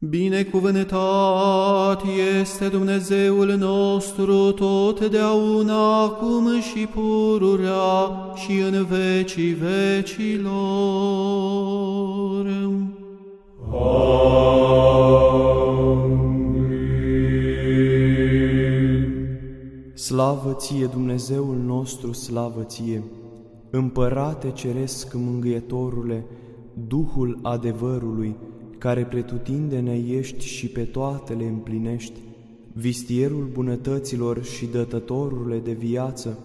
Binecuvântat este Dumnezeul nostru totdeauna, acum și pururea și în vecii vecilor. Slavă ție, Dumnezeul nostru, slavă ție! Împărate ceresc mângâietorule, Duhul adevărului, care pretutindene ești și pe toate le împlinești, vistierul bunătăților și dătătorule de viață,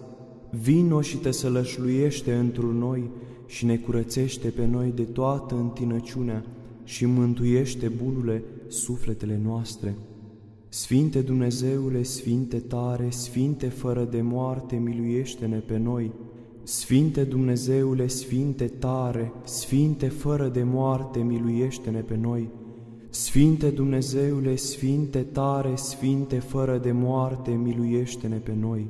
vino și te sălășluiește într noi și ne curățește pe noi de toată întinăciunea și mântuiește bunule sufletele noastre. Sfinte Dumnezeule, Sfinte tare, Sfinte fără de moarte, miluiește-ne pe noi, Sfinte Dumnezeule, Sfinte tare, Sfinte fără de moarte, miluiește-ne pe noi. Sfinte Dumnezeule, Sfinte tare, Sfinte fără de moarte, miluiește-ne pe noi.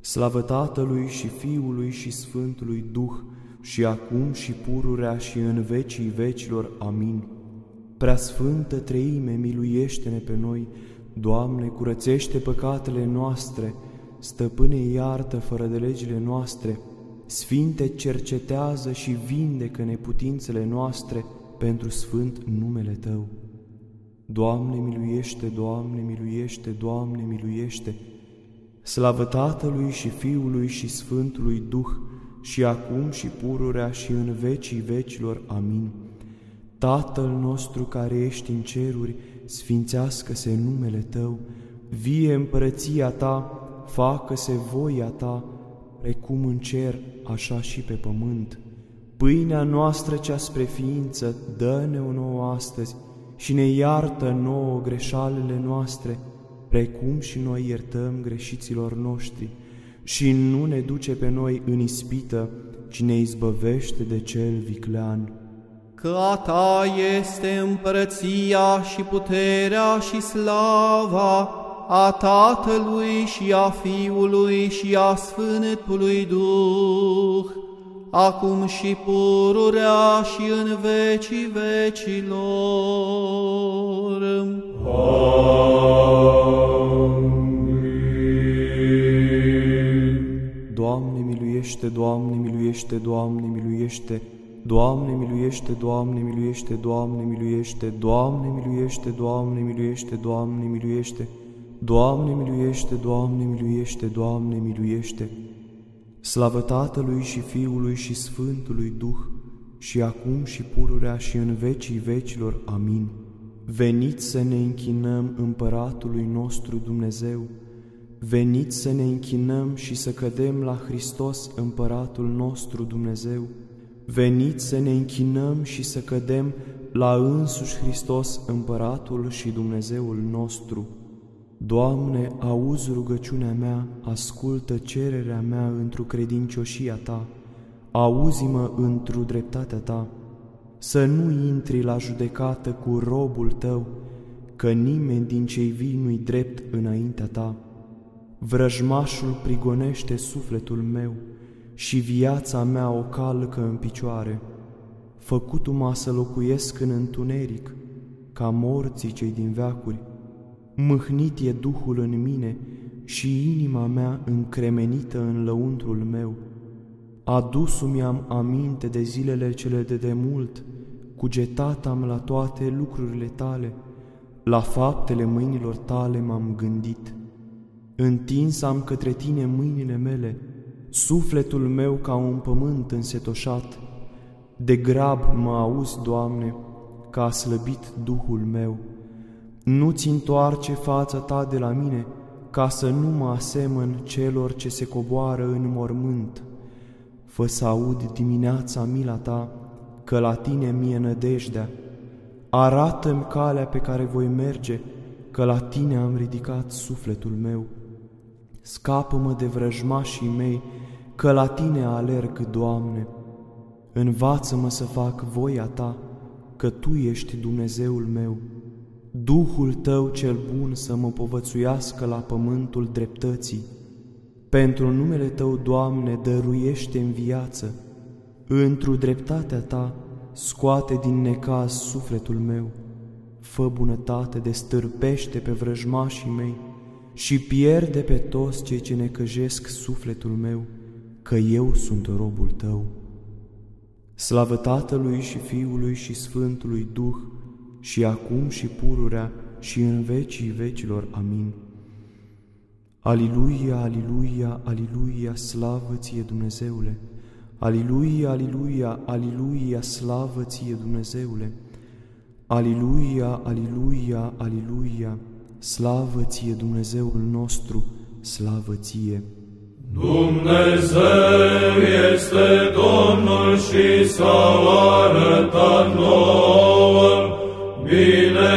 Slavă Tatălui și Fiului și Sfântului Duh, și acum și pururea și în vecii vecilor. Amin. Prea Sfântă Treime, miluiește-ne pe noi, Doamne, curățește păcatele noastre, Stăpâne, iartă fără de legile noastre, Sfinte, cercetează și vindecă neputințele noastre pentru sfânt numele Tău. Doamne, miluiește, Doamne, miluiește, Doamne, miluiește! Slavă Tatălui și Fiului și Sfântului Duh, și acum și pururea și în vecii vecilor. Amin. Tatăl nostru care ești în ceruri, sfințească-se numele Tău, vie împărăția Ta, facă-se voia ta, precum în cer, așa și pe pământ. Pâinea noastră cea spre ființă, dă-ne-o nouă astăzi și ne iartă nouă greșalele noastre, precum și noi iertăm greșiților noștri, și nu ne duce pe noi în ispită, ci ne izbăvește de cel viclean. Că a ta este împărăția și puterea și slava, a Tatălui și a Fiului și a Sfântului Duh, acum și pururea și în vecii vecilor. Doamne miluiește, Doamne miluiește, Doamne miluiește, Doamne miluiește, Doamne miluiește, Doamne miluiește, Doamne miluiește, Doamne miluiește, Doamne miluiește, Doamne miluiește, Doamne miluiește, Doamne miluiește! Slavă Tatălui și Fiului și Sfântului Duh, și acum și pururea și în vecii vecilor. Amin. Veniți să ne închinăm împăratului nostru Dumnezeu, veniți să ne închinăm și să cădem la Hristos împăratul nostru Dumnezeu, veniți să ne închinăm și să cădem la însuși Hristos împăratul și Dumnezeul nostru. Doamne, auzi rugăciunea mea, ascultă cererea mea într-o credincioșia Ta, auzi-mă într-o dreptatea Ta, să nu intri la judecată cu robul Tău, că nimeni din cei vii nu-i drept înaintea Ta. Vrăjmașul prigonește sufletul meu și viața mea o calcă în picioare. Făcutu-mă să locuiesc în întuneric, ca morții cei din veacuri, Mâhnit e Duhul în mine și inima mea încremenită în lăuntrul meu. Adus-mi am aminte de zilele cele de demult, cugetat am la toate lucrurile tale, la faptele mâinilor tale m-am gândit. Întins am către tine mâinile mele, sufletul meu ca un pământ însetoșat. De grab mă auzi, Doamne, ca a slăbit Duhul meu. Nu-ți întoarce fața ta de la mine, ca să nu mă asemăn celor ce se coboară în mormânt. Fă să aud dimineața mila ta, că la tine mie nădejdea. Arată-mi calea pe care voi merge, că la tine am ridicat sufletul meu. Scapă-mă de vrăjmașii mei, că la tine alerg, Doamne. Învață-mă să fac voia ta, că Tu ești Dumnezeul meu. Duhul Tău cel bun să mă povățuiască la pământul dreptății. Pentru numele Tău, Doamne, dăruiește în viață. Întru dreptatea Ta, scoate din necaz sufletul meu. fă bunătate, destârpește pe vrăjmașii mei și pierde pe toți cei ce necăjesc sufletul meu, că eu sunt robul Tău. Slavă Tatălui și Fiului și Sfântului Duh, și acum și pururea și în vecii vecilor. Amin. Aliluia, aliluia, aliluia, slavă ție Dumnezeule! Aliluia, aliluia, aliluia, slavă ție Dumnezeule! Aliluia, aliluia, aliluia, slavă ție Dumnezeul nostru, slavă ție! Dumnezeu este Domnul și s-a arătat nouă, bine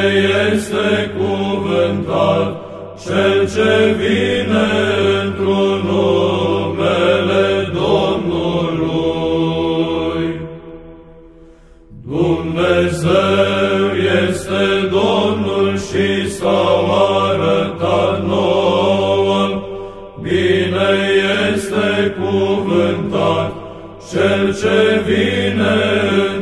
este cuvântat cel ce vine într-un numele Domnului. Dumnezeu este Domnul și s-a arătat nouă, bine este cuvântat cel ce vine într-un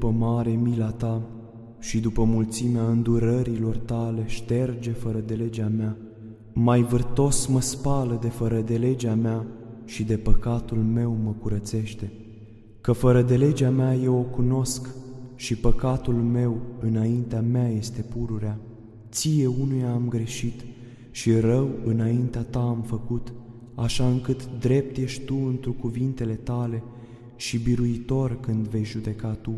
după mare mila Ta și după mulțimea îndurărilor Tale, șterge fără de legea mea. Mai vârtos mă spală de fără de legea mea și de păcatul meu mă curățește. Că fără de legea mea eu o cunosc și păcatul meu înaintea mea este pururea. Ție unuia am greșit și rău înaintea Ta am făcut, așa încât drept ești Tu întru cuvintele Tale și biruitor când vei judeca Tu.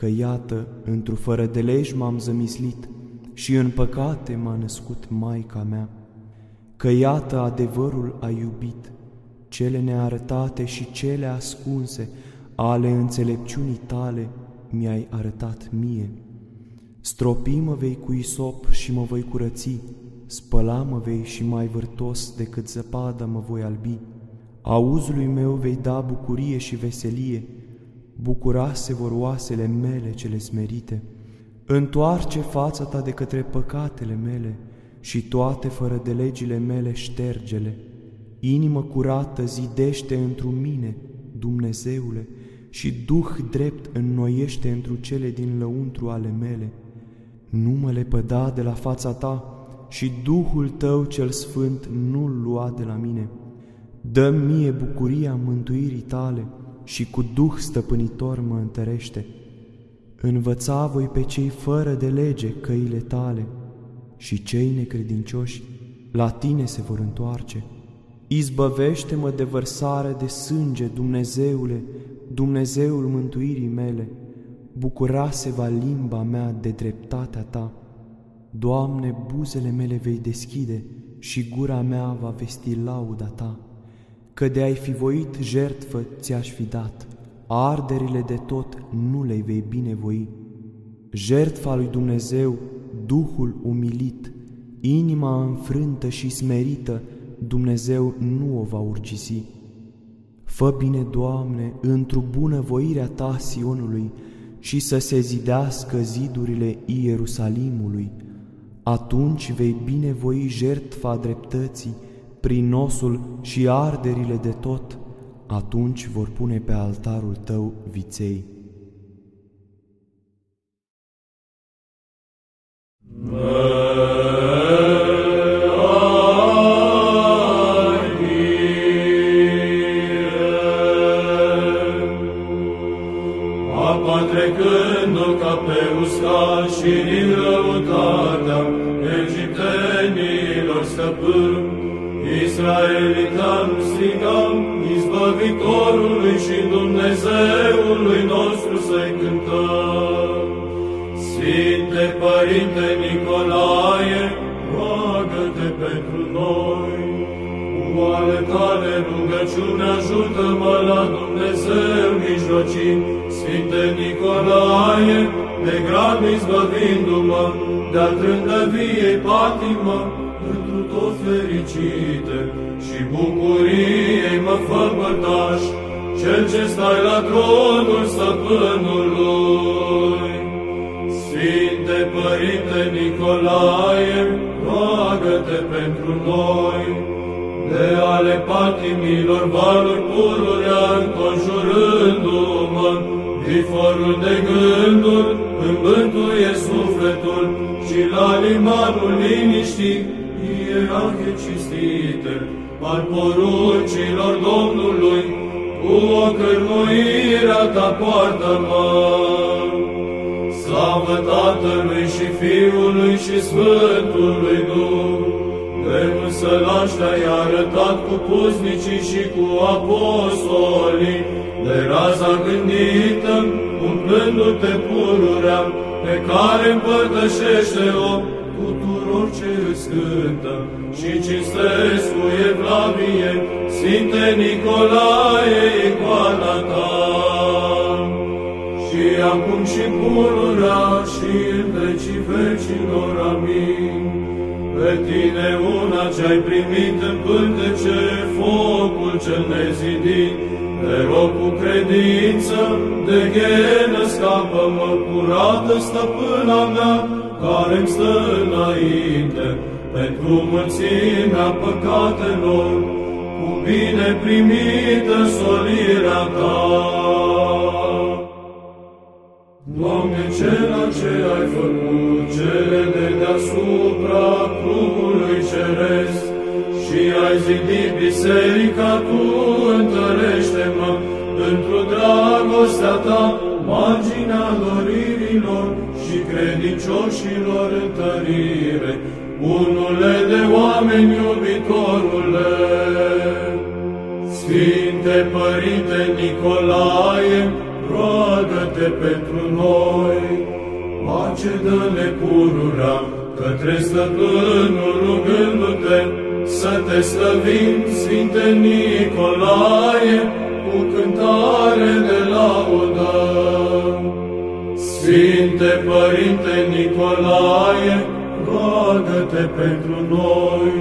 Că iată, într-o fără de legi m-am zămislit și în păcate m-a născut Maica mea. Că iată adevărul a iubit, cele nearătate și cele ascunse ale înțelepciunii tale mi-ai arătat mie. Stropi mă vei cu isop și mă voi curăți, spăla mă vei și mai vârtos decât zăpada mă voi albi. Auzului meu vei da bucurie și veselie, bucurase vor oasele mele cele smerite. Întoarce fața ta de către păcatele mele și toate fără de legile mele ștergele. Inimă curată zidește întru mine, Dumnezeule, și Duh drept înnoiește întru cele din lăuntru ale mele. Nu mă lepăda de la fața ta și Duhul tău cel sfânt nu-l lua de la mine. Dă mie bucuria mântuirii tale și cu Duh stăpânitor mă întărește. Învăța voi pe cei fără de lege căile tale și cei necredincioși la tine se vor întoarce. Izbăvește-mă de vărsare de sânge, Dumnezeule, Dumnezeul mântuirii mele, bucurase va limba mea de dreptatea Ta. Doamne, buzele mele vei deschide și gura mea va vesti lauda Ta, că de ai fi voit jertfă ți-aș fi dat, arderile de tot nu le vei binevoi. Jertfa lui Dumnezeu, Duhul umilit, inima înfrântă și smerită, Dumnezeu nu o va urgisi. Fă bine, Doamne, într-o bună voirea Ta Sionului și să se zidească zidurile Ierusalimului. Atunci vei binevoi jertfa dreptății, prin nosul și arderile de tot, atunci vor pune pe altarul Tău viței. Israelitan strigam, Izbăvitorului și Dumnezeului nostru să-i cântăm. Sfinte Părinte Nicolae, roagă-te pentru noi. Cu ale tale rugăciune ajută-mă la Dumnezeu mijlocind, Sfinte Nicolae, de grab izbăvindu-mă, de-a trândăviei patimă, întru tot fericite și bucuriei mă fă părtaș, cel ce stai la tronul stăpânului. Sfinte Părinte Nicolae, roagă-te pentru noi, de ale patimilor valuri pururea înconjurându-mă, viforul de gânduri îmbântuie sufletul și la limanul liniștii ierarhie cinstite, al poruncilor Domnului, cu o cărmuirea ta poartă-mă. Slavă Tatălui și Fiului și Sfântului Duh, de însălași te-ai arătat cu puznicii și cu apostolii, de raza gândită, umplându-te pururea, pe care împărtășește-o tuturor ce îți cântă și cinstesc cu Evlavie, Sfinte Nicolae, icoana ta. Și acum și pururea și în vecii vecilor, amin. Pe tine una ce-ai primit în pântece focul cel nezidit, te rog cu credință, de ghenă scapă-mă curată, stăpâna mea, care-mi stă înainte, pentru mulțimea păcatelor, cu bine primită solirea ta. Doamne, cela ce ai făcut, cele de deasupra crucului ceresc, și ai zidit biserica, Tu întărește-mă într-o dragostea Ta, marginea doririlor și credincioșilor întărire, unule de oameni iubitorule. Sfinte Părinte Nicolae, roagă-te pentru noi, pace dă-ne pururea către stăpânul rugându-te, să te slăvim, Sfinte Nicolae, cu cântare de laudă. Sfinte Părinte Nicolae, roagă-te pentru noi,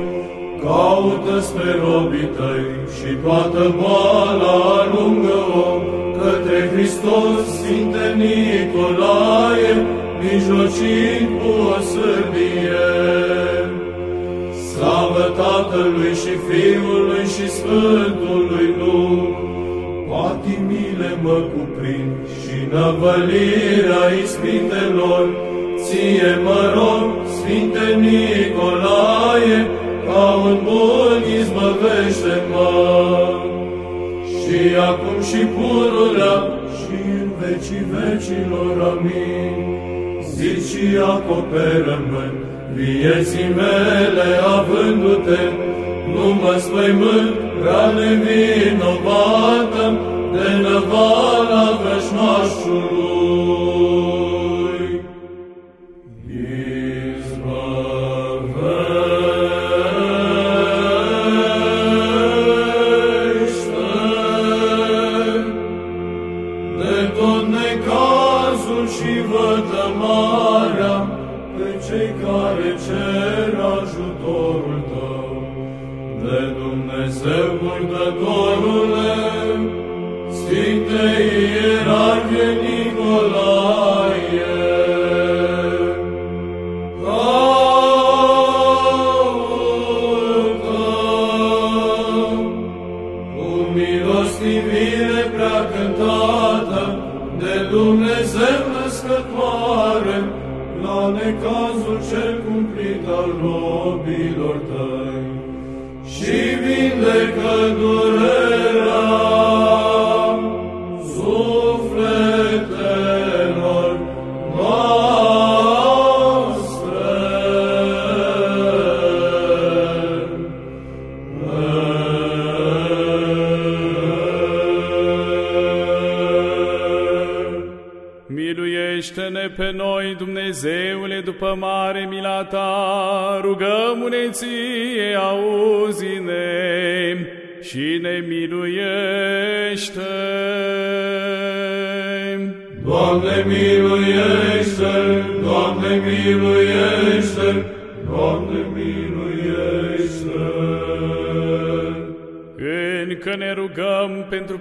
caută spre robii tăi și toată boala alungă-o, că către Hristos, Sfinte Nicolae, mijlocind cu o sârbie. Slavă Tatălui și Fiului și Sfântului Duh, patimile mă cuprind și năvălirea ispitelor, ție mă rog, Sfinte Nicolae, ca un bun izbăvește-mă. Și acum și pururea și în vecii vecilor, amin. Zici și acoperă-mă vieții mele avându-te, nu mă spăimânt prea nevinovată de năvala vrășmașului. Sfinte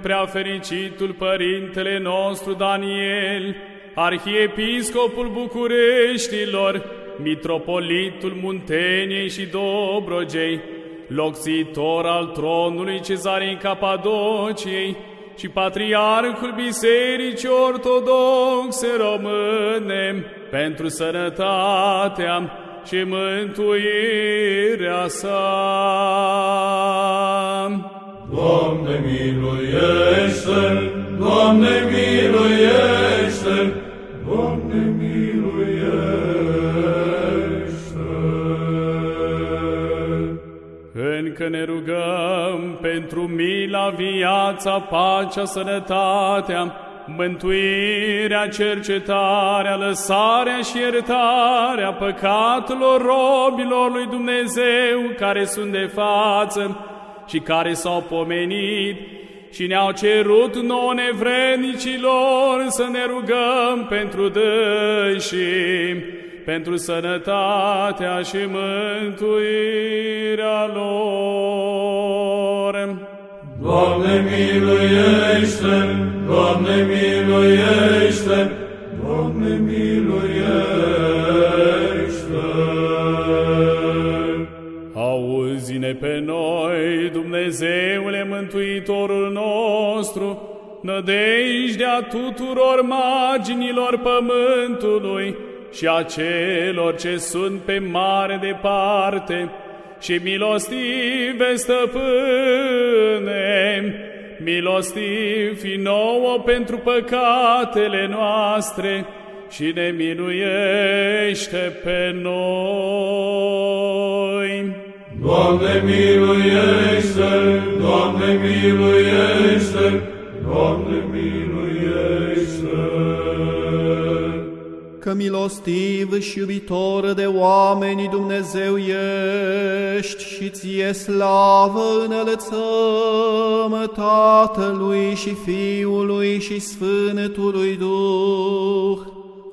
prea fericitul Părintele nostru Daniel, Arhiepiscopul Bucureștilor, Mitropolitul Munteniei și Dobrogei, locțitor al tronului Cezarei Capadociei și Patriarhul Bisericii Ortodoxe Române, pentru sănătatea și mântuirea sa. Doamne miluiește, Doamne miluiește, Doamne miluiește. Încă ne rugăm pentru mila, viața, pacea, sănătatea, mântuirea, cercetarea, lăsarea și iertarea păcatelor robilor lui Dumnezeu care sunt de față și care s-au pomenit și ne-au cerut nouă nevrednicilor să ne rugăm pentru dânsii, pentru sănătatea și mântuirea lor. Doamne miluiește, Doamne miluiește, Doamne miluiește. Auzi-ne pe noi, Dumnezeule Mântuitorul nostru, nădejdea tuturor marginilor pământului și a celor ce sunt pe mare departe, și milostive stăpâne, milostiv fi nouă pentru păcatele noastre și ne miluiește pe noi. Doamne miluiește, Doamne miluiește, Doamne miluiește. Că milostiv și iubitor de oameni Dumnezeu ești și ție slavă înălțăm Tatălui și Fiului și Sfântului Duh,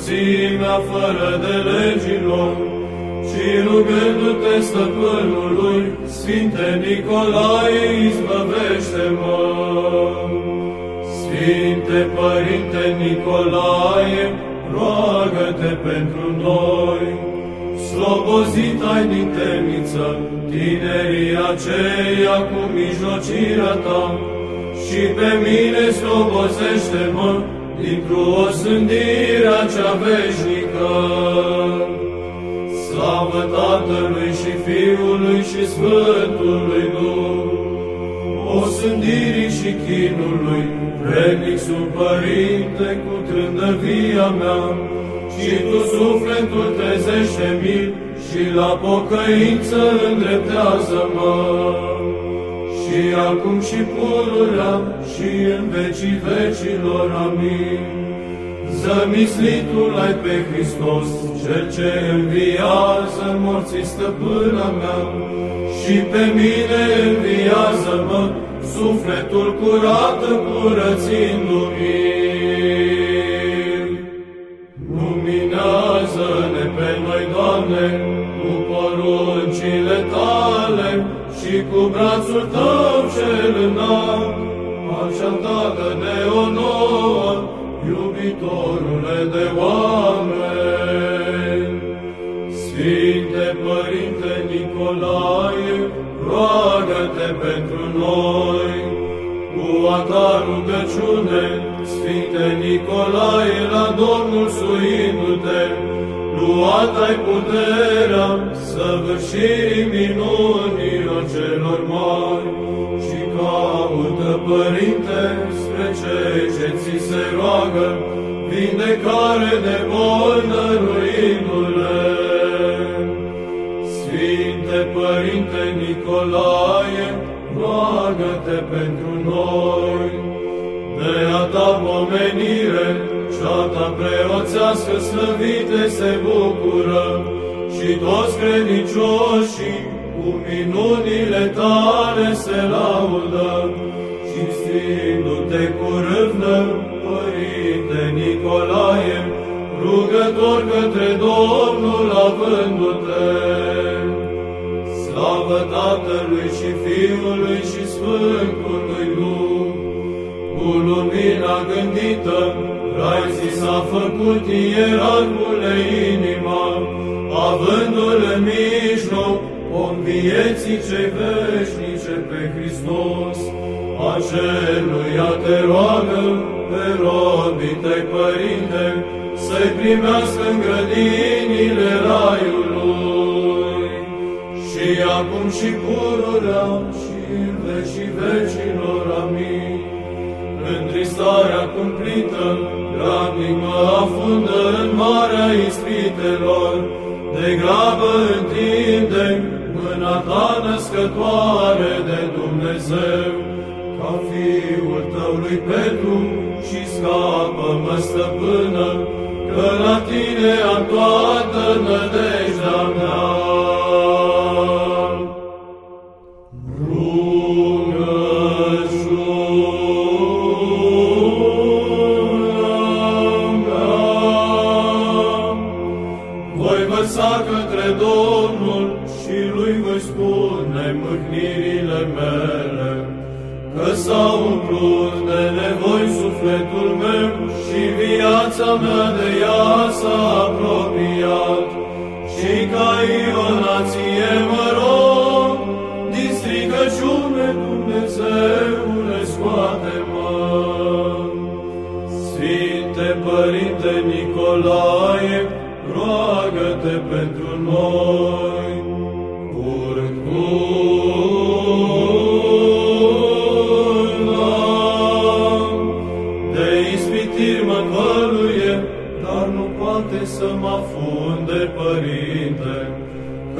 Mulțimea fără de legilor, și rugându-te stăpânului, Sfinte Nicolae, izbăvește-mă. Sfinte Părinte Nicolae, roagă-te pentru noi. Slobozit ai din temniță, tinerii aceia cu mijlocirea ta, și pe mine slobozește-mă dintr-o osândirea cea veșnică. Slavă Tatălui și Fiului și Sfântului Duh, osândirii și chinului, vrednic sunt Părinte cu trândăvia mea, și tu sufletul trezește-mi și la pocăință îndreptează-mă. Și acum și pururea și în vecii vecilor, amin. Zămislitul ai pe Hristos, Cel ce înviază morții stăpâna mea, și pe mine înviază-mă, sufletul curat curățindu-mi. A ta rugăciune, Sfinte Nicolae, la Domnul suindu-te, luat ai puterea săvârșirii minunilor celor mari și caută, Părinte, spre cei ce ți se roagă, vindecare de boli dăruindu-le. Sfinte Părinte Nicolae, roagă-te pentru noi. De a ta pomenire, cea ta preoțească slăvite se bucură și toți credincioșii cu minunile tale se laudă. Cinstindu-te cu râvnă, Părinte Nicolae, rugător către Domnul avându-te. Slavă Tatălui și Fiului și Sfântului Duh, cu lumina gândită, Rai s-a făcut ierarhule inima, avându-l în mijloc om vieții ce veșnice pe Hristos, aceluia te roagă pe robii tăi, Părinte, să-i primească în grădinile raiului. Și acum și pururea și în vecii vecilor, amin. Întristarea cumplită, grabnic mă afundă în marea ispitelor, de grabă întinde mâna ta născătoare de Dumnezeu, ca fiul tău lui Petru și scapă-mă stăpână, că la tine am toată nădejdea mea. Mâhnirile mele, că s-a umplut de nevoi sufletul meu și viața mea de ea s-a apropiat. Și ca Ionație mă rog, din stricăciune Dumnezeule scoate-mă. Sfinte Părinte Nicolae, roagă-te pentru noi.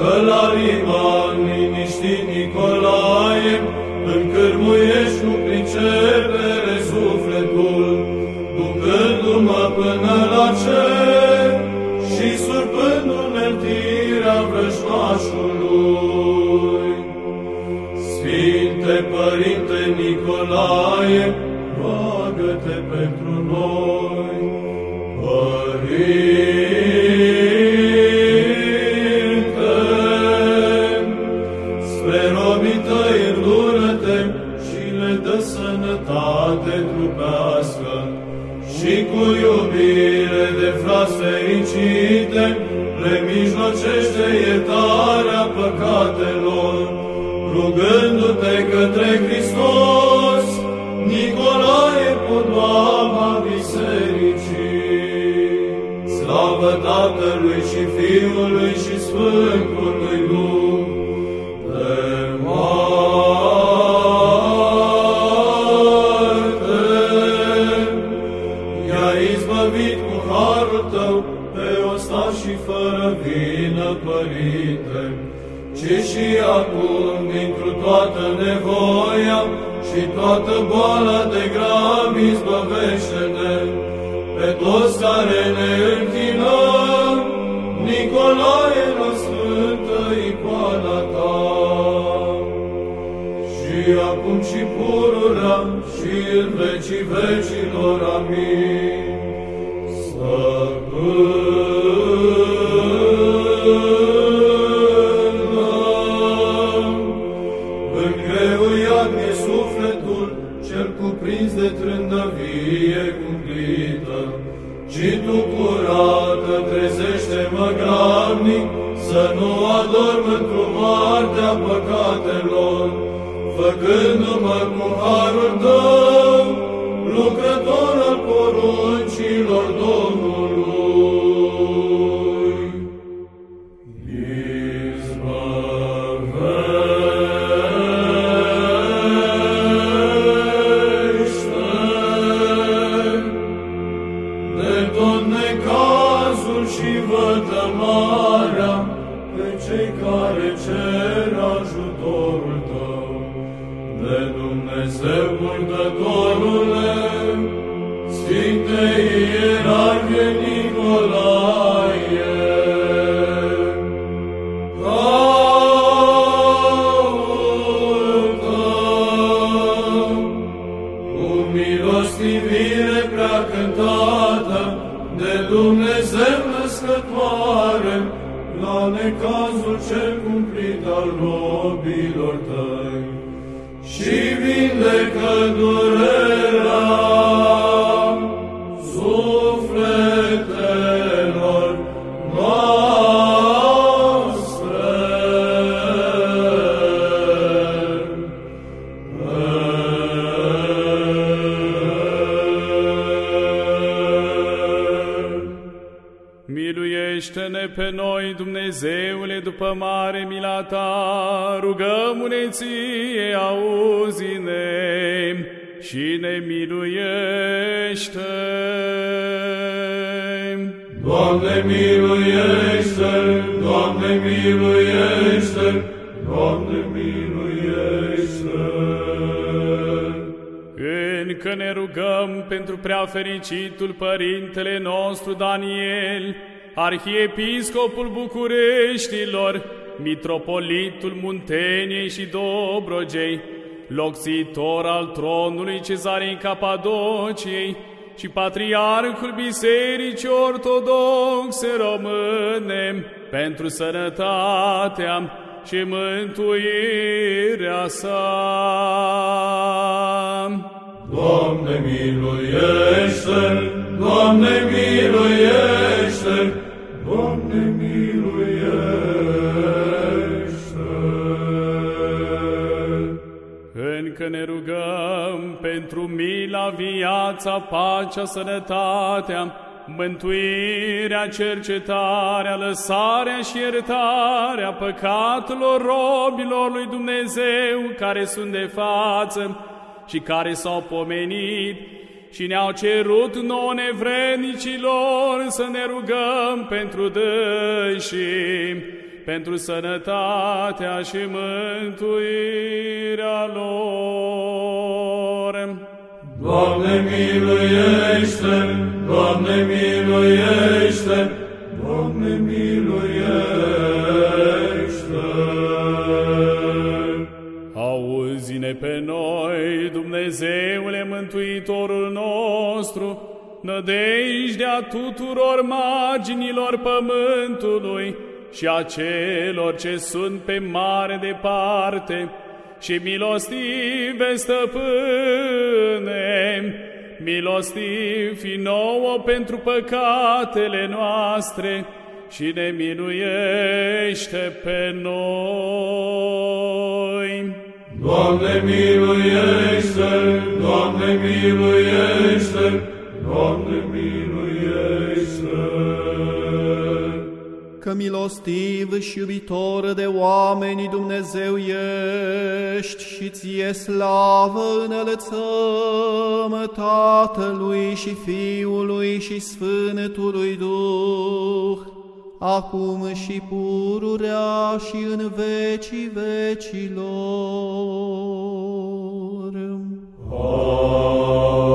Călariman, liniștit Nicolae, Încârmuiești cu pricepere sufletul, Ducându-mă până la cer Și surpând uneltirea vrăjmașului. Sfinte Părinte Nicolae, fericite le mijlocește iertarea păcatelor, rugându-te către Hristos, Nicolae, podoaba bisericii. Slavă Tatălui și Fiului și Sfântului Duh, și toată boala de grab, izbăvește-ne pe toți care ne închinăm, Nicolae la Sfântă icoana ta. Și acum și pururea și în vecii vecilor, amin. Doamne miluiește, Doamne miluiește. Încă ne rugăm pentru prea fericitul Părintele nostru Daniel, Arhiepiscopul Bucureștilor, Mitropolitul Munteniei și Dobrogei, locțitor al tronului Cezarei Capadociei și Patriarhul Bisericii Ortodoxe Române, pentru sănătatea și mântuirea sa. Doamne miluiește, Doamne miluiește, Doamne miluiește. Încă ne rugăm pentru mila, viața, pacea, sănătatea, mântuirea, cercetarea, lăsarea și iertarea păcatelor robilor lui Dumnezeu care sunt de față și care s-au pomenit și ne-au cerut nouă nevrednicilor să ne rugăm pentru dânsii, pentru sănătatea și mântuirea lor. Doamne miluiește, Doamne miluiește, Doamne miluiește. Auzi-ne pe noi, Dumnezeule Mântuitorul nostru, nădejdea tuturor marginilor pământului și a celor ce sunt pe mare departe, și milostive stăpâne, milostiv fi nouă pentru păcatele noastre și ne miluiește pe noi. Doamne miluiește, Doamne miluiește, Doamne miluiește. Că milostiv și iubitor de oameni Dumnezeu ești și ție slavă înălțăm Tatălui și Fiului și Sfântului Duh, acum și pururea și în vecii vecilor. Curazele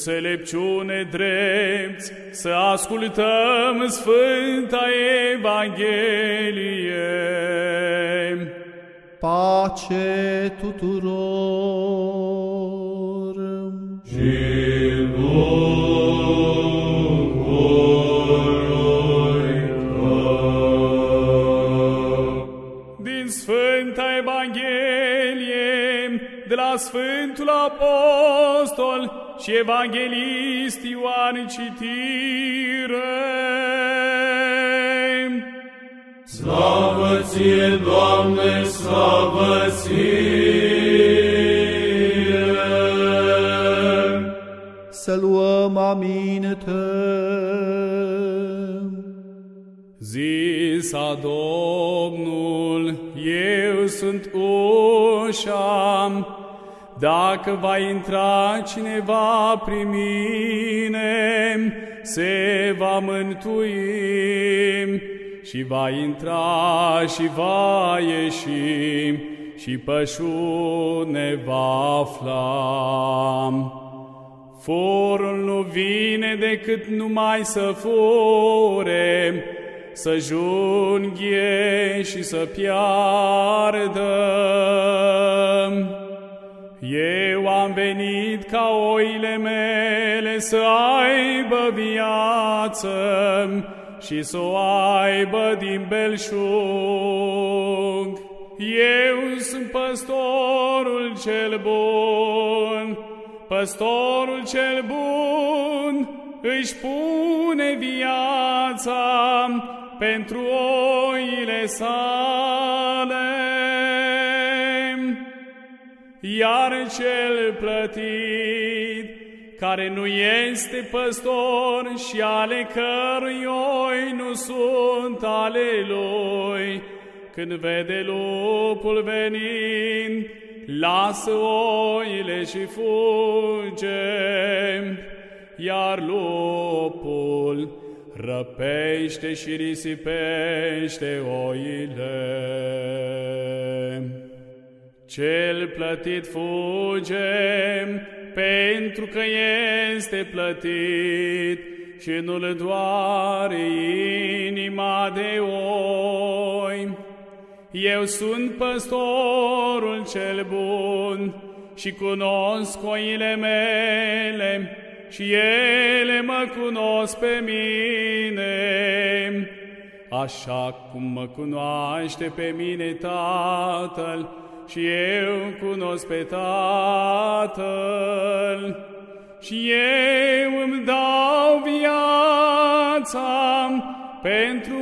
Înțelepciune drept, să ascultăm Sfânta și evanghelist Ioan citire. Slavă ție, Doamne, slavă ție! Să luăm aminte. Zisa Domnul, eu sunt ușa, dacă va intra cineva prin mine, se va mântui și va intra și va ieși și pășune va afla. Forul nu vine decât numai să fure, să junghie și să piardă. Eu am venit ca oile mele să aibă viață și să o aibă din belșug. Eu sunt păstorul cel bun, păstorul cel bun își pune viața pentru oile sale. Iar cel plătit, care nu este păstor și ale cărui oi nu sunt ale lui, când vede lupul venind, lasă oile și fuge, iar lupul răpește și risipește oile. Cel plătit fuge pentru că este plătit și nu-l doare inima de oi. Eu sunt păstorul cel bun și cunosc oile mele și ele mă cunosc pe mine, așa cum mă cunoaște pe mine Tatăl și eu cunosc pe Tatăl și eu îmi dau viața pentru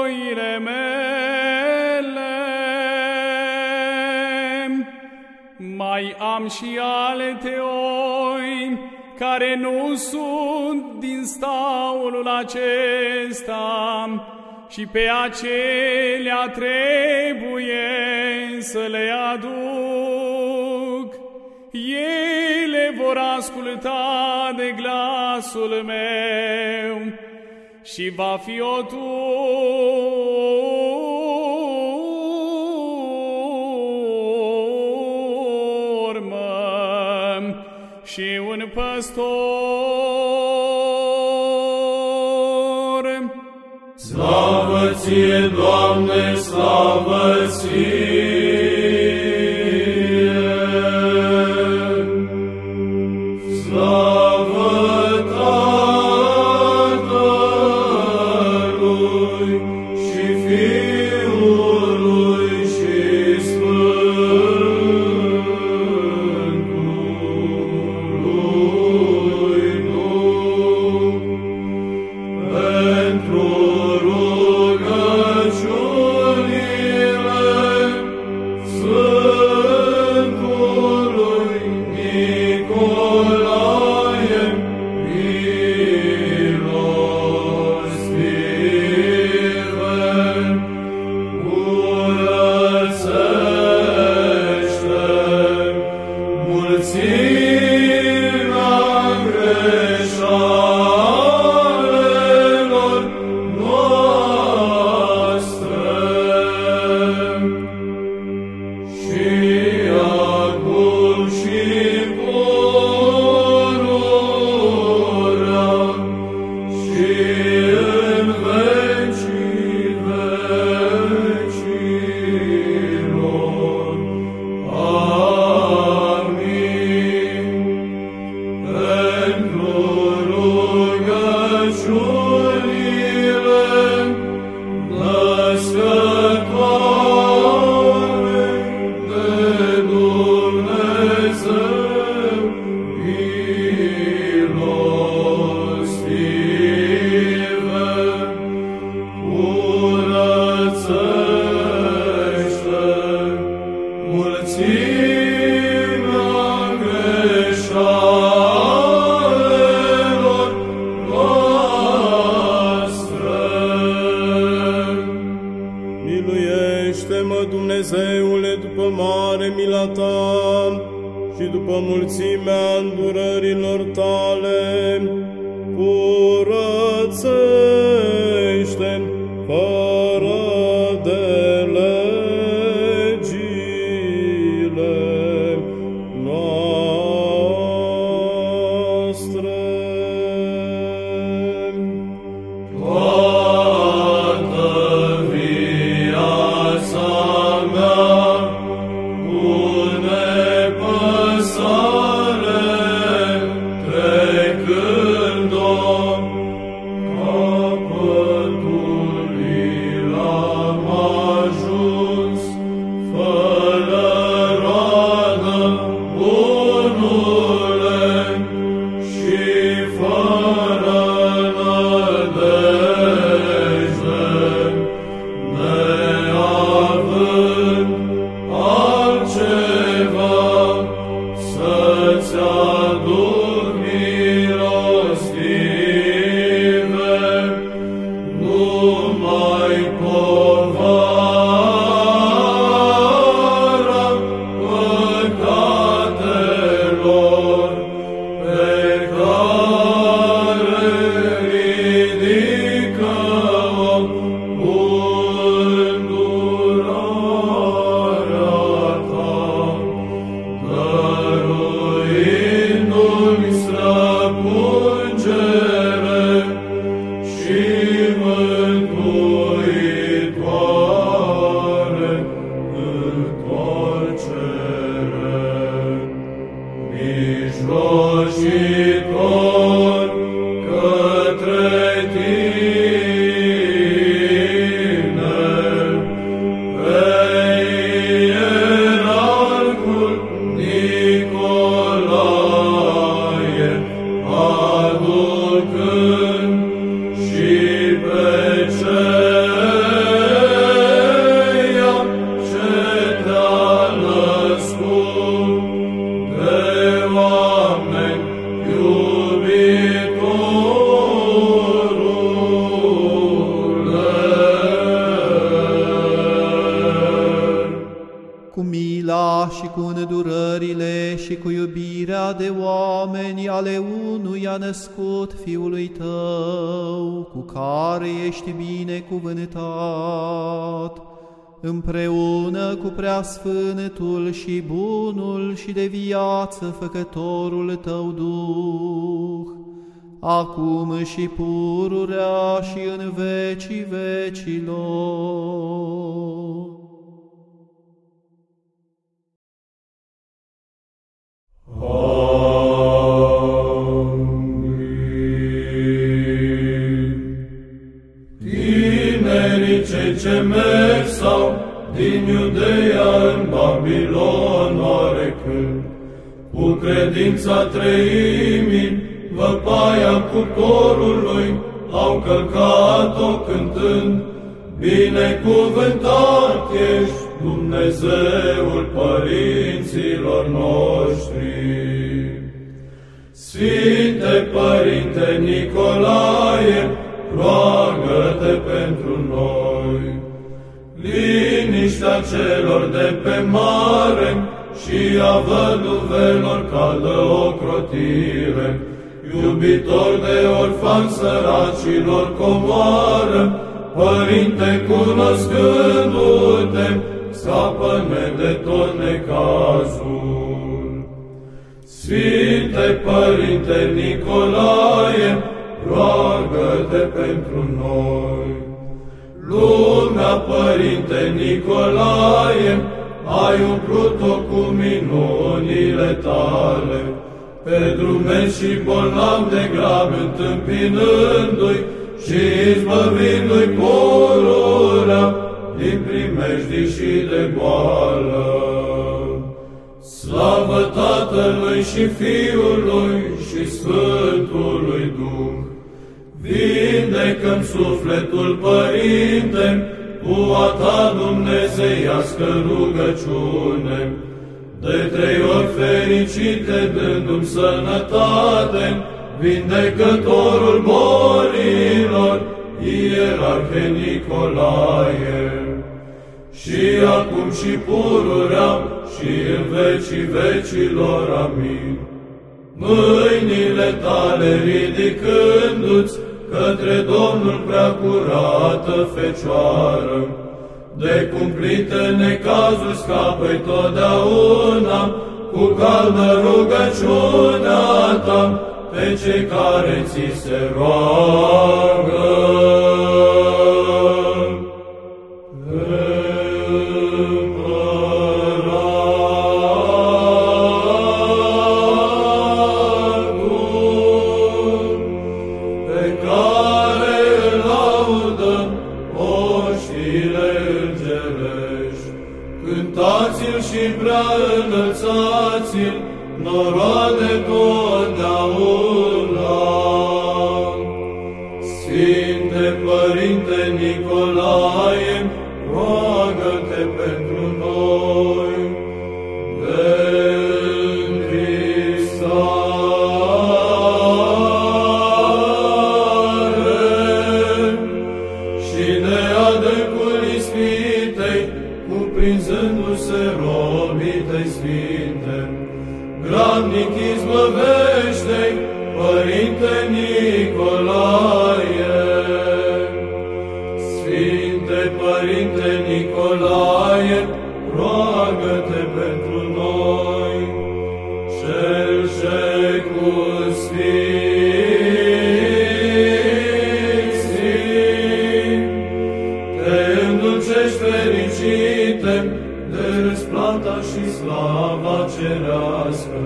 oile mele. Mai am și alte oi care nu sunt din staulul acesta și pe acelea trebuie să le aduc. Ele vor asculta de glasul meu și va fi o turmă și un păstor. Ție, Doamne, slavă ție! Cu preasfântul și bunul și de viață făcătorul Tău Duh, acum și pururea și în vecii vecilor. Dumnezeul părinților noștri. Sfinte Părinte Nicolae, roagă-te pentru noi. Liniștea celor de pe mare și a văduvelor caldă ocrotire, iubitor de orfani săracilor comoară, Părinte cunoscându-te, Părinte Nicolae, roagă-te pentru noi. Lumea, Părinte Nicolae, ai umplut-o cu minunile tale, pe drume și bolnav de grab întâmpinându-i și izbăvindu-i pururea din primejdii și de boală. Slavă Tatălui și Fiului și Sfântului Duh! Vindecăm sufletul, Părinte, cu a ta dumnezeiască rugăciune, de trei ori fericite dându-mi sănătate, vindecătorul bolilor, ierarhe Nicolae. Și acum și pururea și în vecii vecilor. Amin. Mâinile tale ridicându-ți către Domnul prea curată Fecioară, de cumplite necazuri scapă totdeauna, cu caldă rugăciunea ta, pe cei care ți se roagă. Nicolae, Sfinte Părinte Nicolae, roagă-te pentru noi, cel ce cu Sfinții te îndulcești fericite de răsplata și slava cerească,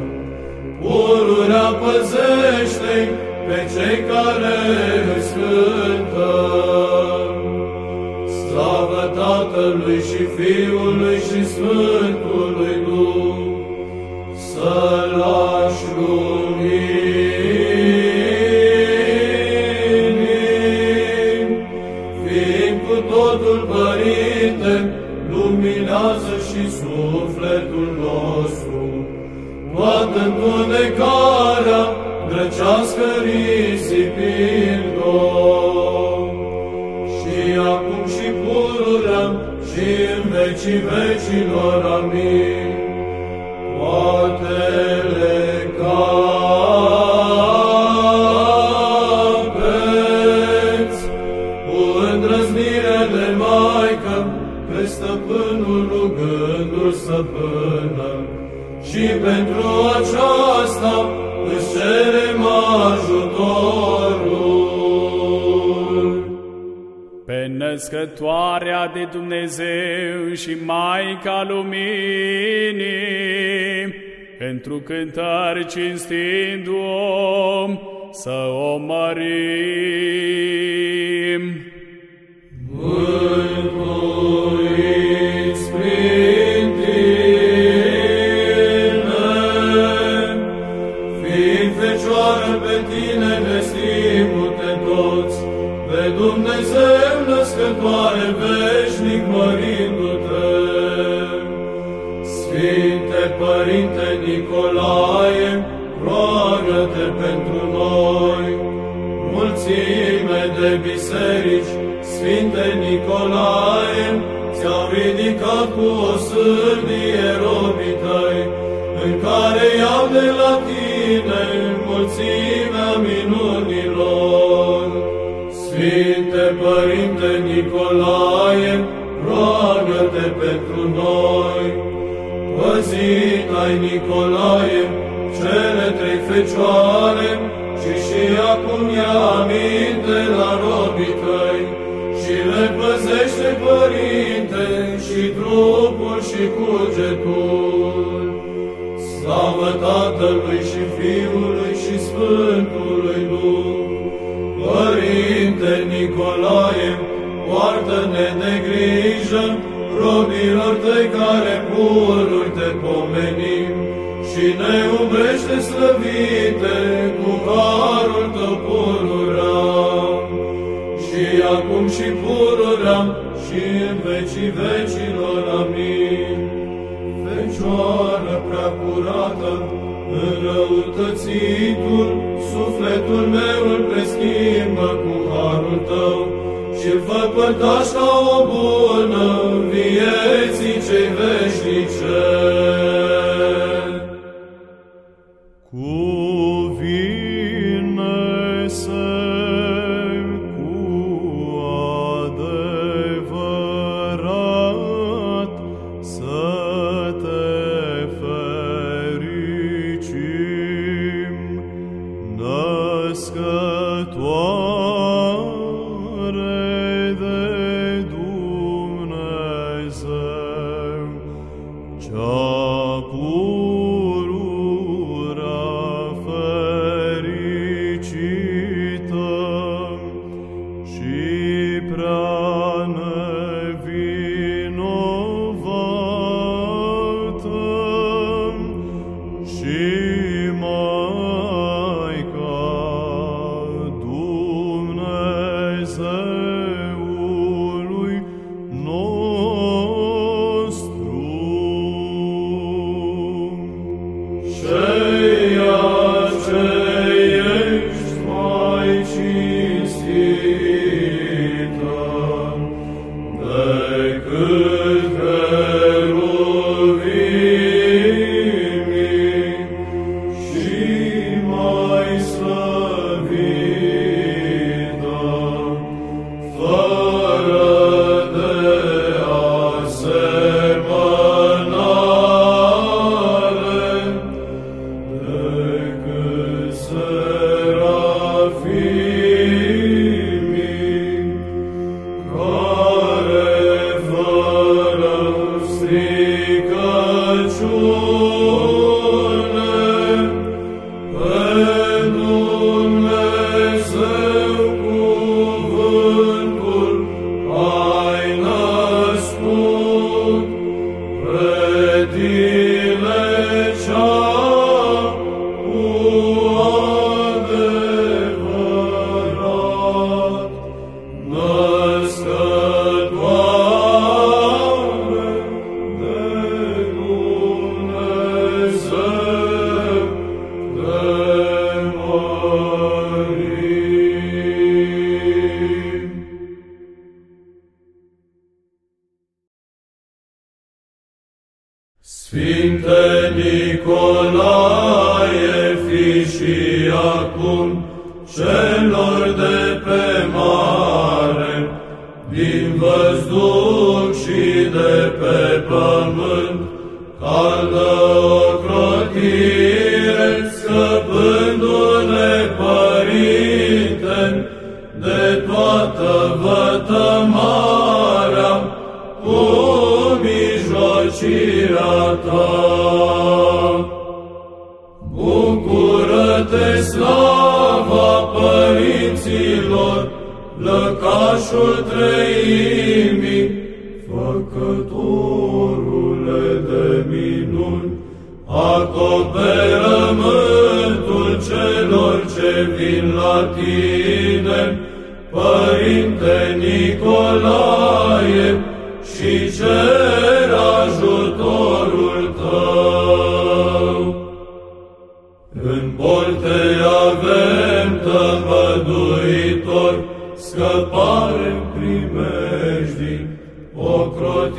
pururea păzește-i, pe cei care îți cântă. Slavă Tatălui și Fiului și Sfântului Duh, să lași lumii. Fiind cu totul, Părinte, luminează și sufletul nostru, toată întunecarea, răcească risipindu Și acum și pururea și în vecii vecilor. Amin. Cântări cinstindu-o, roagă-te pentru noi. Mulțime de biserici, Sfinte Nicolae, ți-au ridicat cu o sârdie robii tăi, în care iau de la tine mulțimea minunilor. Sfinte Părinte Nicolae, roagă-te pentru noi păzit ai Nicolae, cele trei fecioare, și și acum ia aminte la robii tăi, și le păzește, Părinte, și trupul și cugetul. Slavă Tatălui și Fiului și Sfântului Duh, Părinte Nicolae, poartă-ne de grijă, robilor tăi care pururi te pomenim și ne umbrește slăvite cu harul tău pururam. Și acum și pururam și în vecii vecilor, amin. Fecioară prea curată, înrăutățitul, sufletul meu îl preschimbă cu harul tău, și fă părtaș ca o bună vieții cei veșnice. Ta. Bucură-te, slava părinților, lăcașul treimii, făcătorule de minuni, acoperământul celor ce vin la tine, Părinte Nicolae, și cer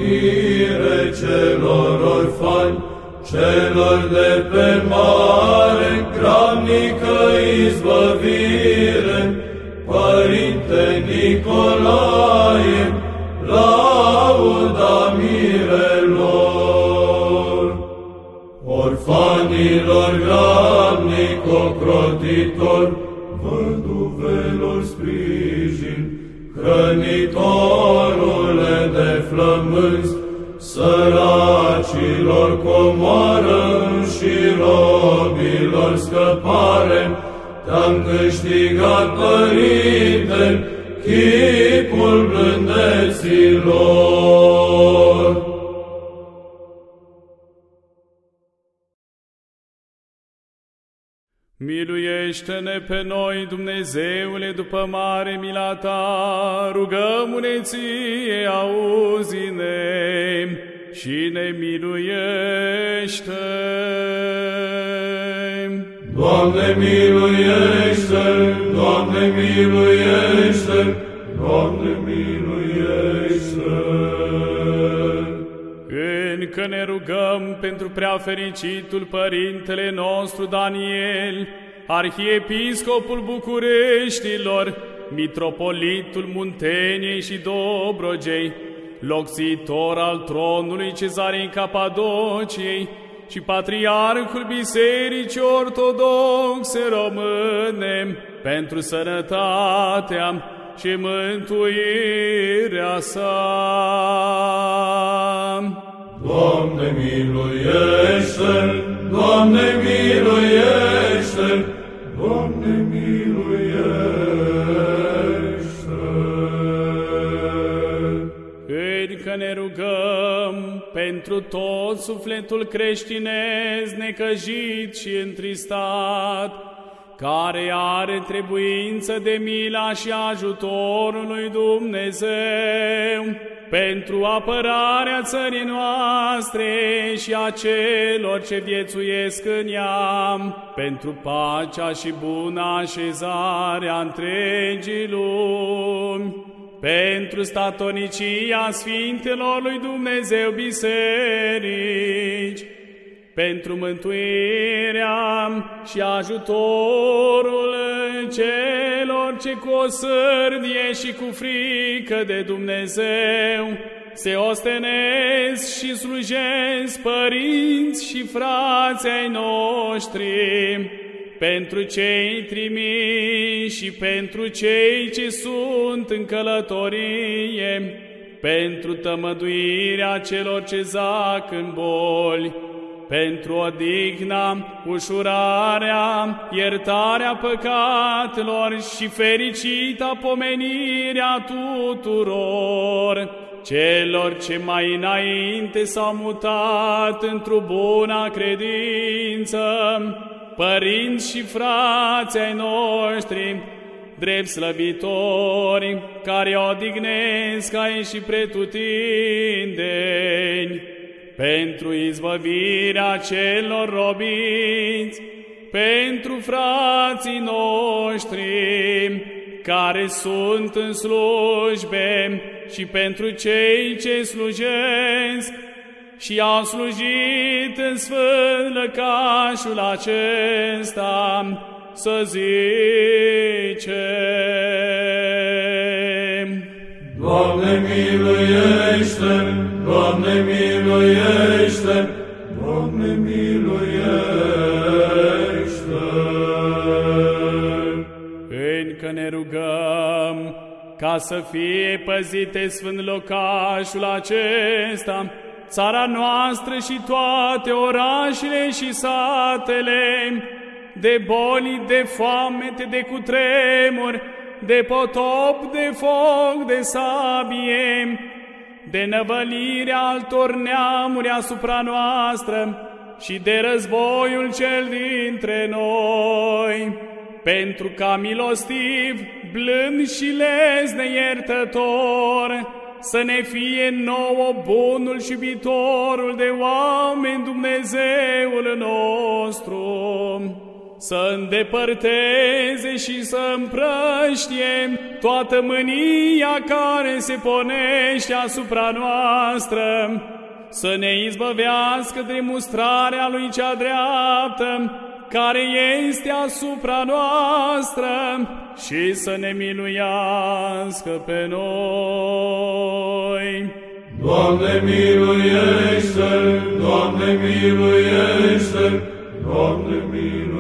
mărturire celor orfani, celor de pe mare, granică izbăvire, Părinte Nicolae, lauda mirelor. Orfanilor gramnic ocrotitor, scăpare, te-am câștigat, Părinte, chipul blândeților. Miluiește-ne pe noi, Dumnezeule, după mare mila ta, rugăm-ne ție, auzi-ne și ne miluiește. Doamne miluiește, Doamne miluiește, Doamne miluiește. Încă ne rugăm pentru prea fericitul Părintele nostru Daniel, Arhiepiscopul Bucureștilor, Mitropolitul Munteniei și Dobrogei, locțitor al tronului Cezarei Capadociei și Patriarhul Bisericii Ortodoxe Române, pentru sănătatea și mântuirea sa. Doamne miluiește Doamne miluiește pentru tot sufletul creștinez necăjit și întristat, care are trebuință de mila și ajutorul lui Dumnezeu, pentru apărarea țării noastre și a celor ce viețuiesc în ea, pentru pacea și buna așezare a întregii lumi, pentru statonicia Sfintelor lui Dumnezeu biserici, pentru mântuirea și ajutorul celor ce cu o sârdie și cu frică de Dumnezeu se ostenesc și slujesc părinți și frații ai noștri, pentru cei trimiși și pentru cei ce sunt în călătorie, pentru tămăduirea celor ce zac în boli, pentru odihna, ușurarea, iertarea păcatelor și fericita pomenirea tuturor, celor ce mai înainte s-au mutat într-o bună credință, părinți și frați ai noștri, drept slăbitori, care odihnesc ai și pretutindeni, pentru izbăvirea celor robiți, pentru frații noștri care sunt în slujbe și pentru cei ce slujesc și au slujit în sfânt lăcașul acesta, să zicem. Doamne miluiește, Doamne miluiește, Doamne miluiește. Încă ne rugăm ca să fie păzite sfânt locașul acesta, țara noastră și toate orașele și satele, de boli, de foamete, de cutremur, de potop, de foc, de sabie, de năvălirea altor neamuri asupra noastră și de războiul cel dintre noi, pentru ca milostiv, blând și lezne iertător, să ne fie nouă bunul și iubitorul de oameni Dumnezeul nostru. Să îndepărteze și să împrăștie toată mânia care se ponește asupra noastră, să ne izbăvească de mustrarea lui cea dreaptă, care este asupra noastră și să ne miluiască pe noi. Doamne miluiește, Doamne miluiește, Doamne miluiește.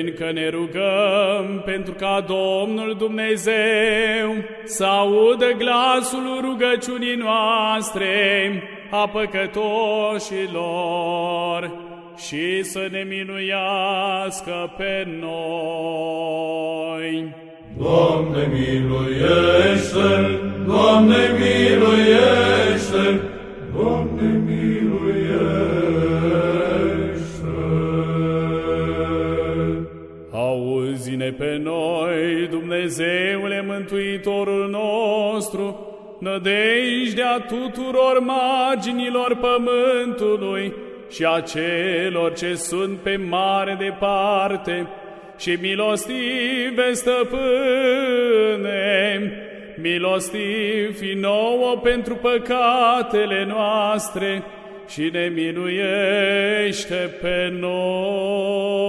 Încă ne rugăm pentru ca Domnul Dumnezeu să audă glasul rugăciunii noastre a păcătoșilor și să ne miluiască pe noi. Doamne miluiește, Doamne miluiește, Doamne miluiește. Auzi-ne pe noi, Dumnezeule Mântuitorul nostru, nădejdea tuturor marginilor pământului și a celor ce sunt pe mare departe, și milostive stăpâne, milostiv fi nouă pentru păcatele noastre și ne miluiește pe noi.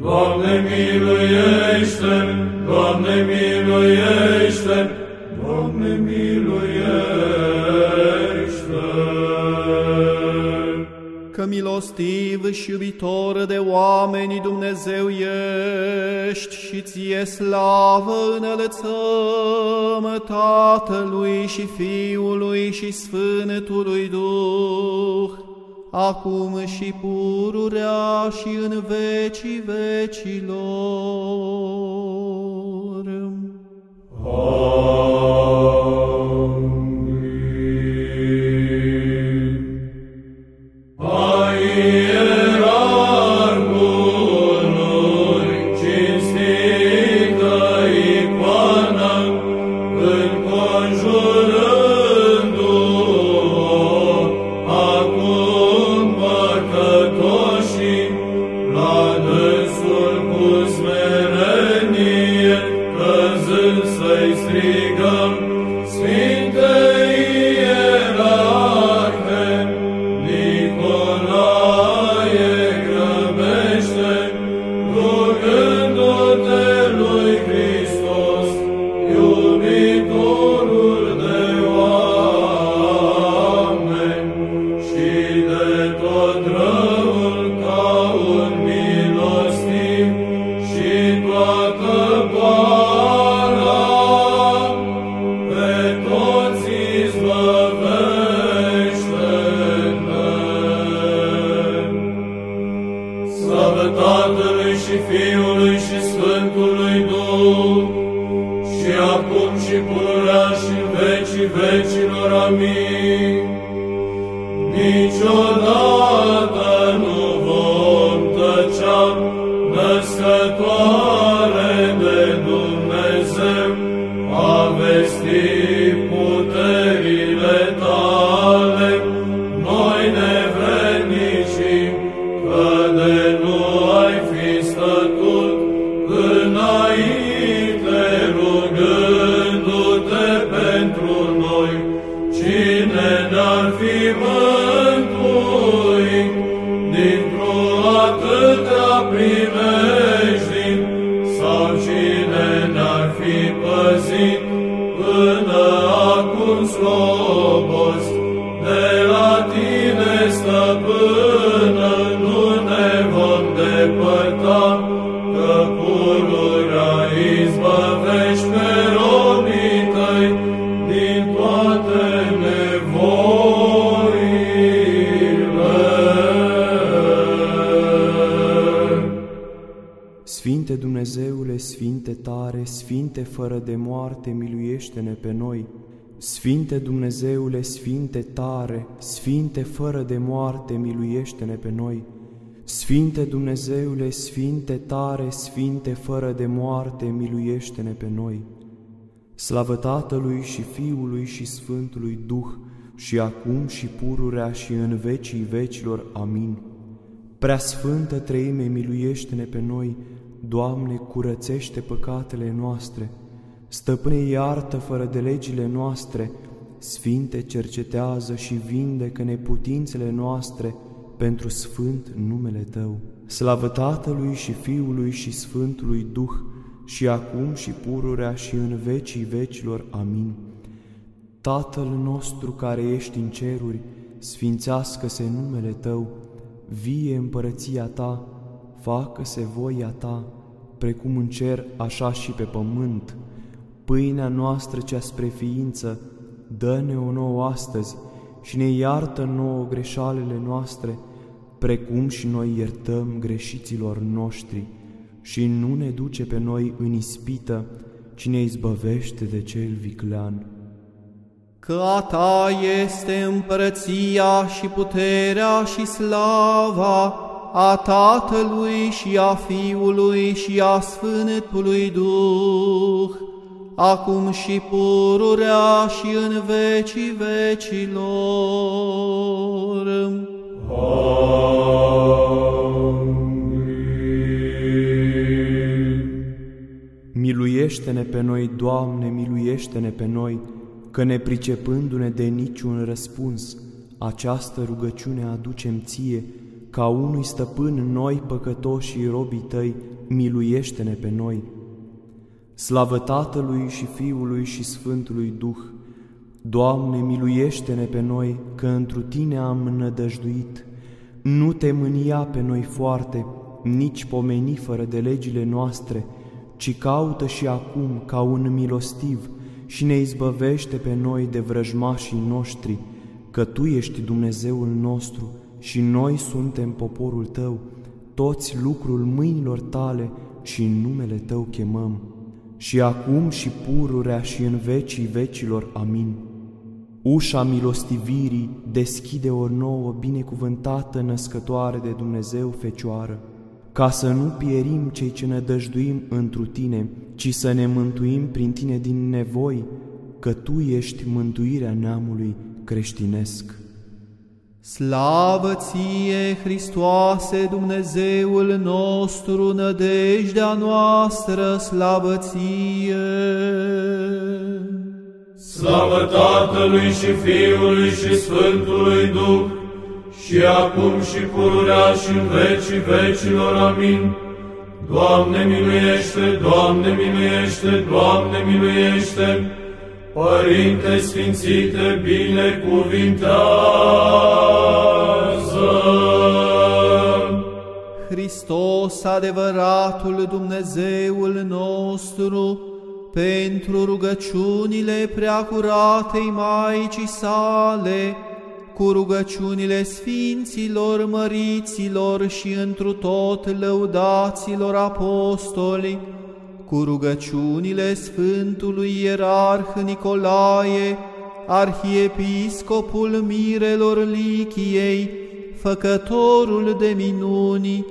Doamne miluiește, Doamne miluiește, Că că milostiv și iubitor de oamenii Dumnezeu ești și ție slavă înălățăm Tatălui și Fiului și Sfântului Duh, acum și pururea și în vecii vecilor. slavă Tatălui și Fiului și Sfântului Duh, și acum și pururea și în vecii vecilor. Amin. Niciodată nu vom tăcea, născătoare, Sfinte fără de moarte, miluiește-ne pe noi. Sfinte Dumnezeule, Sfinte tare, Sfinte fără de moarte, miluiește-ne pe noi. Sfinte Dumnezeule, Sfinte tare, Sfinte fără de moarte, miluiește-ne pe noi. Slavă Tatălui și Fiului și Sfântului Duh, și acum și pururea și în vecii vecilor. Amin. Prea Sfântă Treime, miluiește-ne pe noi, Doamne, curățește păcatele noastre, Stăpâne, iartă fără de legile noastre, Sfinte, cercetează și vindecă neputințele noastre pentru sfânt numele Tău. Slavă Tatălui și Fiului și Sfântului Duh, și acum și pururea și în vecii vecilor. Amin. Tatăl nostru care ești în ceruri, sfințească-se numele Tău, vie împărăția Ta, facă-se voia Ta, precum în cer, așa și pe pământ. Pâinea noastră cea spre ființă, dă-ne o nouă astăzi și ne iartă nouă greșalele noastre, precum și noi iertăm greșiților noștri și nu ne duce pe noi în ispită, ci ne izbăvește de cel viclean. Că a ta este împărăția și puterea și slava a Tatălui și a Fiului și a Sfântului Duh, acum și pururea și în vecii vecilor. Miluiește-ne pe noi, Doamne, miluiește-ne pe noi, că ne pricepându-ne de niciun răspuns, această rugăciune aducem Ție, ca unui stăpân noi păcătoși robii tăi, miluiește-ne pe noi. Slavă Tatălui și Fiului și Sfântului Duh, Doamne, miluiește-ne pe noi, că întru Tine am nădăjduit. Nu te mânia pe noi foarte, nici pomeni fără de legile noastre, ci caută și acum ca un milostiv și ne izbăvește pe noi de vrăjmașii noștri, că Tu ești Dumnezeul nostru și noi suntem poporul Tău, toți lucrul mâinilor Tale și în numele Tău chemăm. Și acum și pururea și în vecii vecilor. Amin. Ușa milostivirii deschide o nouă binecuvântată născătoare de Dumnezeu Fecioară, ca să nu pierim cei ce ne dăjduim întru Tine, ci să ne mântuim prin Tine din nevoi, că Tu ești mântuirea neamului creștinesc. Slavă ție, Hristoase, Dumnezeul nostru, nădejdea noastră, slavă ție! Slavă Tatălui și Fiului și Sfântului Duh, și acum și pururea și în vecii vecilor. Amin. Doamne miluiește, Doamne miluiește, Doamne miluiește, Părinte Sfințite, binecuvintează! Hristos, adevăratul Dumnezeul nostru, pentru rugăciunile preacuratei Maicii sale, cu rugăciunile Sfinților, Măriților și întru tot lăudaților apostoli, cu rugăciunile Sfântului Ierarh Nicolae, Arhiepiscopul Mirelor Lichiei, Făcătorul de minuni,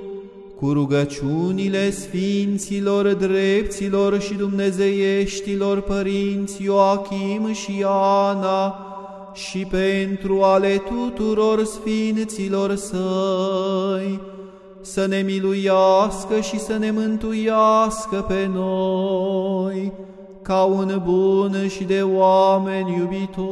cu rugăciunile Sfinților, Drepților și Dumnezeieștilor Părinți Ioachim și Ana, și pentru ale tuturor Sfinților Săi, să ne miluiască și să ne mântuiască pe noi, ca un bun și de oameni iubitor.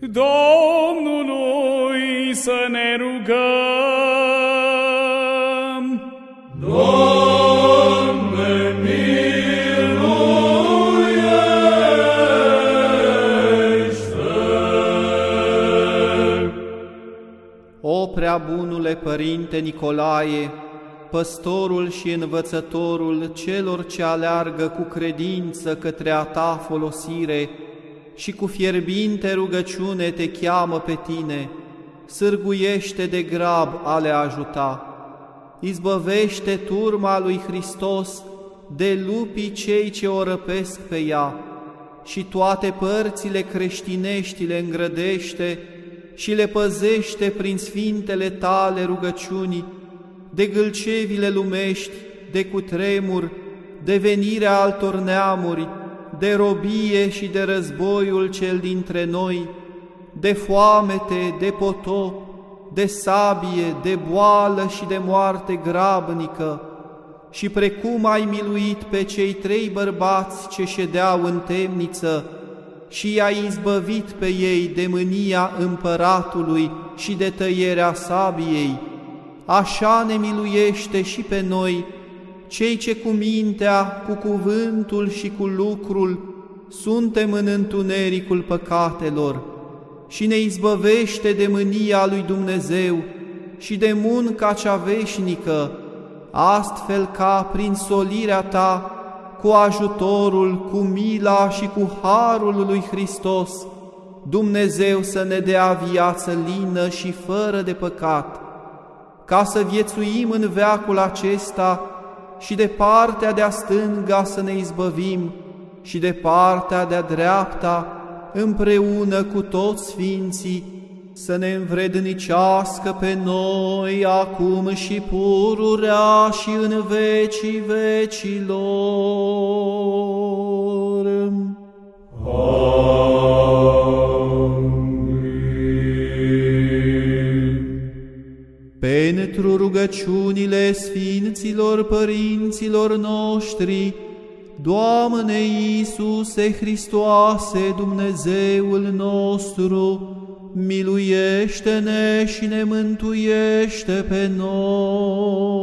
Domnului să ne rugăm. Prea bunule Părinte Nicolae, păstorul și învățătorul celor ce aleargă cu credință către a ta folosire și cu fierbinte rugăciune te cheamă pe tine, sârguiește de grab a le ajuta. Izbăvește turma lui Hristos de lupii cei ce o răpesc pe ea și toate părțile creștinești le îngrădește și le păzește prin sfintele tale rugăciuni, de gâlcevile lumești, de cutremur, de venirea altor neamuri, de robie și de războiul cel dintre noi, de foamete, de potop, de sabie, de boală și de moarte grabnică, și precum ai miluit pe cei trei bărbați ce ședeau în temniță și i-ai izbăvit pe ei de mânia împăratului și de tăierea sabiei, așa ne miluiește și pe noi, cei ce cu mintea, cu cuvântul și cu lucrul suntem în întunericul păcatelor și ne izbăvește de mânia lui Dumnezeu și de munca cea veșnică, astfel ca prin solirea Ta, cu ajutorul, cu mila și cu harul lui Hristos, Dumnezeu să ne dea viață lină și fără de păcat, ca să viețuim în veacul acesta și de partea de-a stânga să ne izbăvim și de partea de-a dreapta, împreună cu toți sfinții, să ne învrednicească pe noi acum și pururea și în vecii vecilor. Pentru rugăciunile Sfinților Părinților noștri, Doamne Iisuse Hristoase, Dumnezeul nostru, miluiește-ne și ne mântuiește pe noi.